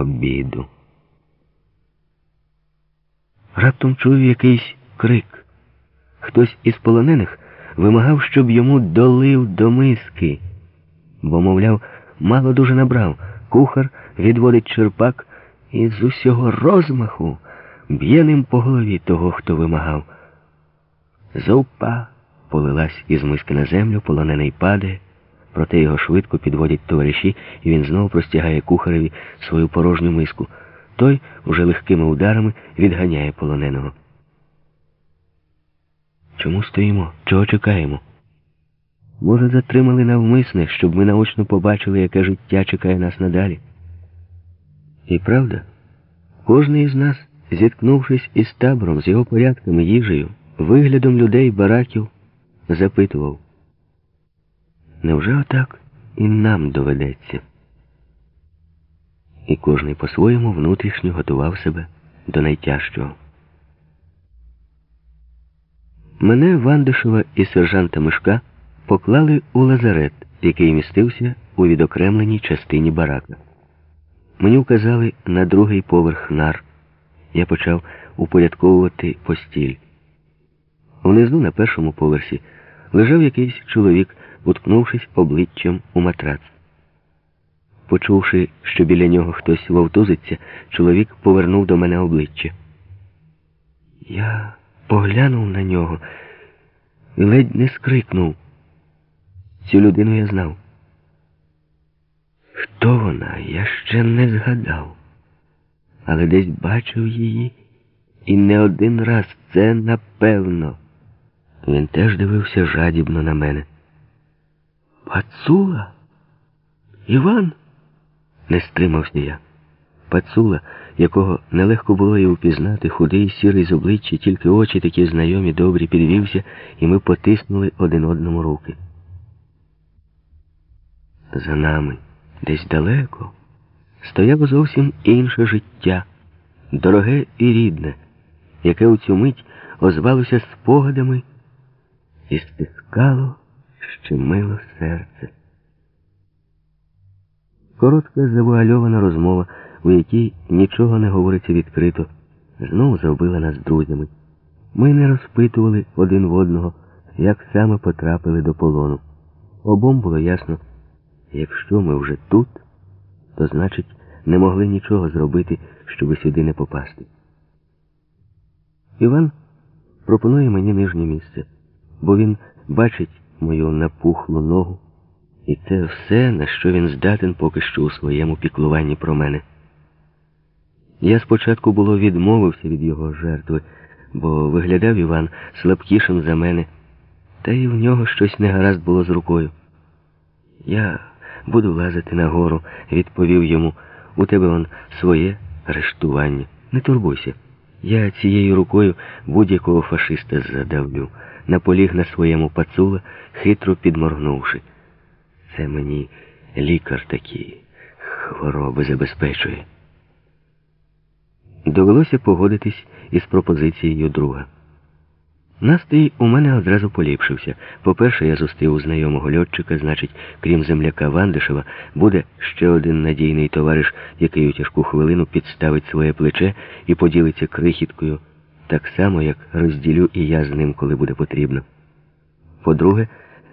обіду. Раптом чую якийсь крик. Хтось із полонених вимагав, щоб йому долив до миски, бо, мовляв, мало дуже набрав. Кухар відводить черпак і з усього розмаху б'є ним по голові того, хто вимагав. Зовпа полилась із миски на землю, полонений падає, проте його швидко підводять товариші, і він знову простягає кухареві свою порожню миску. Той уже легкими ударами відганяє полоненого. Чому стоїмо? Чого чекаємо? Може, затримали навмисне, щоб ми наочно побачили, яке життя чекає нас надалі. І правда, кожний із нас, зіткнувшись із табором, з його порядками, їжею, виглядом людей, бараків, запитував, невже отак і нам доведеться? І кожний по-своєму внутрішньо готував себе до найтяжчого. Мене Вандишева і сержанта Мишка поклали у лазарет, який містився у відокремленій частині барака. Мені вказали на другий поверх нар. Я почав упорядковувати постіль. Внизу, на першому поверсі, лежав якийсь чоловік, уткнувшись обличчям у матрац. Почувши, що біля нього хтось вовтузиться, чоловік повернув до мене обличчя. Я поглянув на нього і ледь не скрикнув. Цю людину я знав. Хто вона, я ще не згадав, але десь бачив її і не один раз це напевно. Він теж дивився жадібно на мене. Пацула? Іван? Не стримався я. Пацула, якого нелегко було і впізнати, худий, сірий з обличчя, тільки очі такі знайомі, добрі, підвівся, і ми потиснули один одному руки. За нами, десь далеко, стояло зовсім інше життя, дороге і рідне, яке у цю мить озвалося спогадами і стискало щемило серце. Коротка завуальована розмова, у якій нічого не говориться відкрито, знову зробила нас друзями. Ми не розпитували один в одного, як саме потрапили до полону. Обом було ясно, якщо ми вже тут, то значить не могли нічого зробити, щоби сюди не попасти. Іван пропонує мені нижнє місце, бо він бачить мою напухлу ногу. І це все, на що він здатен поки що у своєму піклуванні про мене. Я спочатку було відмовився від його жертви, бо виглядав Іван слабкішим за мене, та й в нього щось негаразд було з рукою. Я буду лазити нагору, відповів йому. У тебе он своє арештування. Не турбуйся. Я цією рукою будь-якого фашиста задавлю, наполіг на своєму пацула, хитро підморгнувши. Це мені лікар такі хвороби забезпечує. Довелося погодитись із пропозицією друга. Настрій у мене одразу поліпшився. По-перше, я зустрів знайомого льотчика, значить, крім земляка Вандишева, буде ще один надійний товариш, який у тяжку хвилину підставить своє плече і поділиться крихіткою, так само, як розділю і я з ним, коли буде потрібно. По-друге,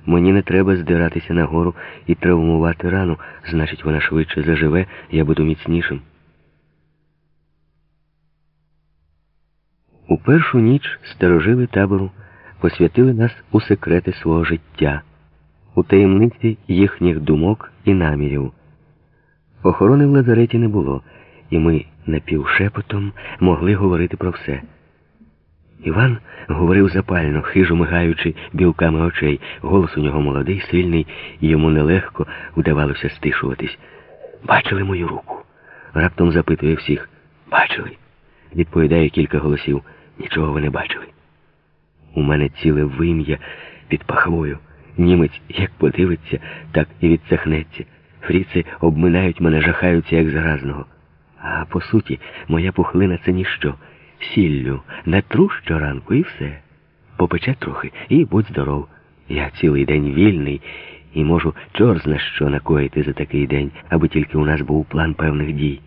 Мені не треба здиратися нагору і травмувати рану, значить, вона швидше заживе, я буду міцнішим. У першу ніч старожили табору посвятили нас у секрети свого життя, у таємниці їхніх думок і намірів. Охорони в лазареті не було, і ми напівшепотом могли говорити про все. Іван говорив запально, хижо мигаючи білками очей. Голос у нього молодий, сильний, і йому нелегко вдавалося стишуватись. Бачили мою руку? Раптом запитує всіх. Бачили? Відповідає кілька голосів. Нічого ви не бачили. У мене ціле вим'я під пахвою. Німець як подивиться, так і відсахнеться. Фріци обминають мене, жахаються, як заразного. А по суті, моя пухлина це ніщо сіллю натру щоранку і все. Попече трохи і будь здоров. Я цілий день вільний і можу чор зна що накоїти за такий день, аби тільки у нас був план певних дій.